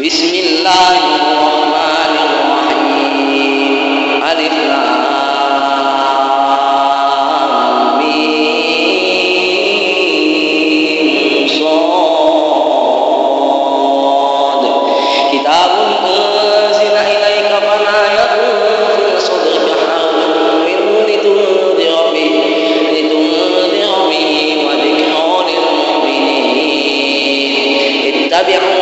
بسم الله الرحمن الرحيم. ألف صاد. كتاب أنزل إليك في صدرك منه لتنذر به وذكرى للمؤمنين. اتبعوا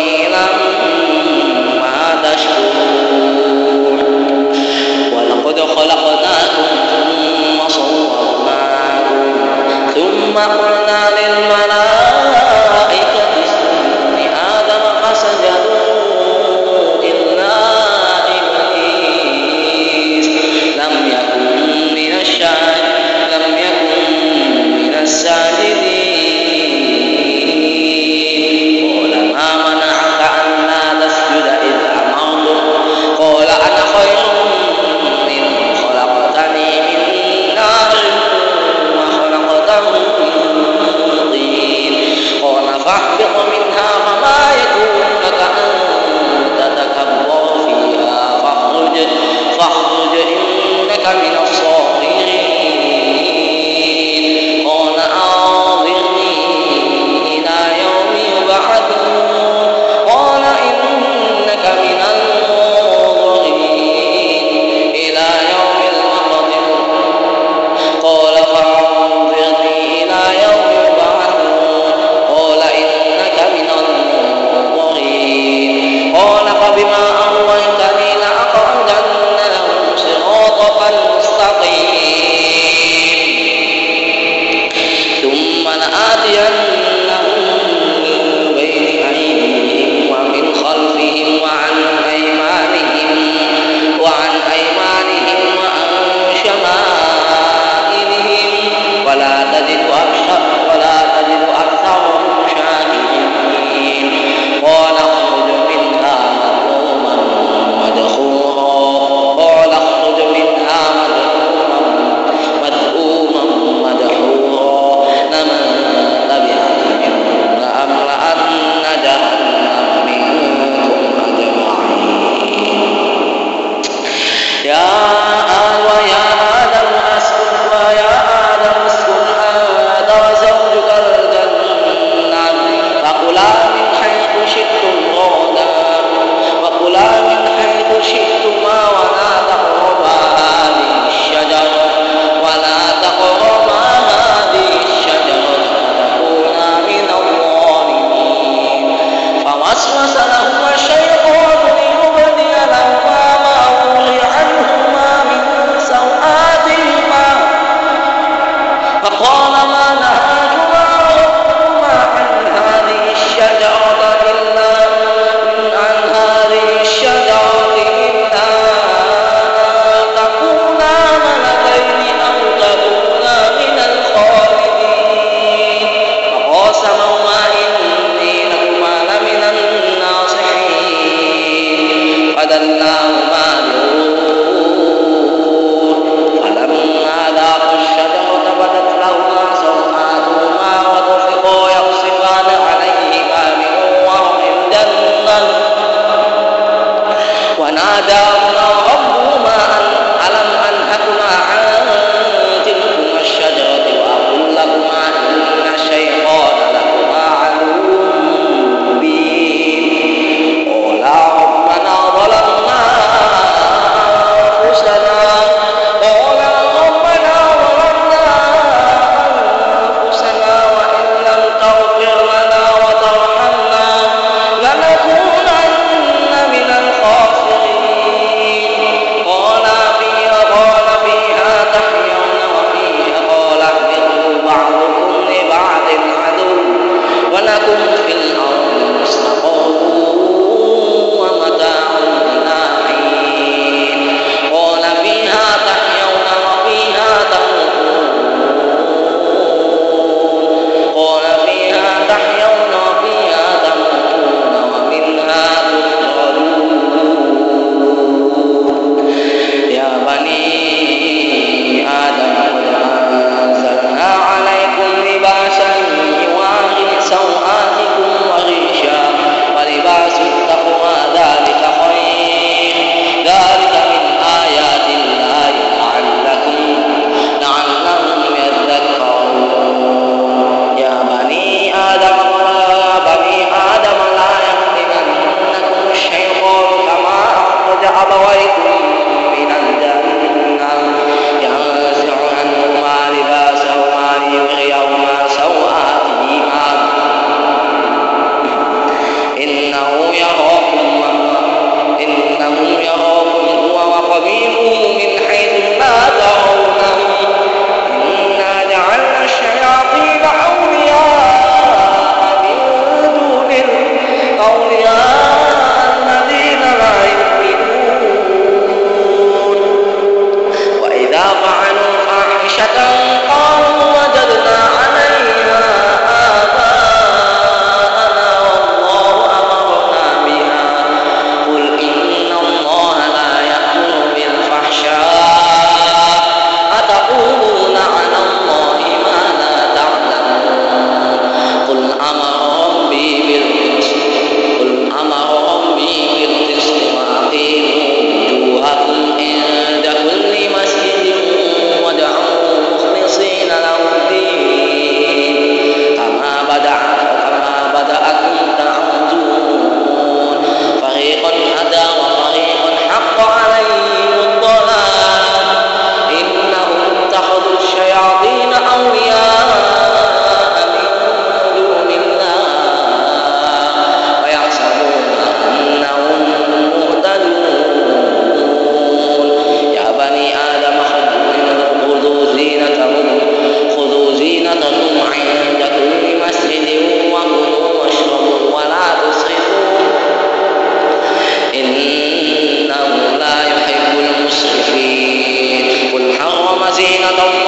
قليلا ta'ala আল্লাহ حرم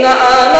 والذين آمنوا